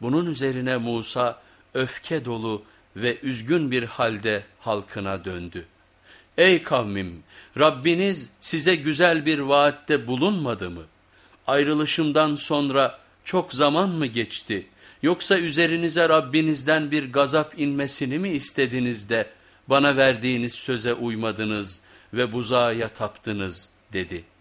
Bunun üzerine Musa öfke dolu ve üzgün bir halde halkına döndü. Ey kavmim Rabbiniz size güzel bir vaatte bulunmadı mı? Ayrılışımdan sonra çok zaman mı geçti? Yoksa üzerinize Rabbinizden bir gazap inmesini mi istediniz de bana verdiğiniz söze uymadınız ve buzağa taptınız dedi.''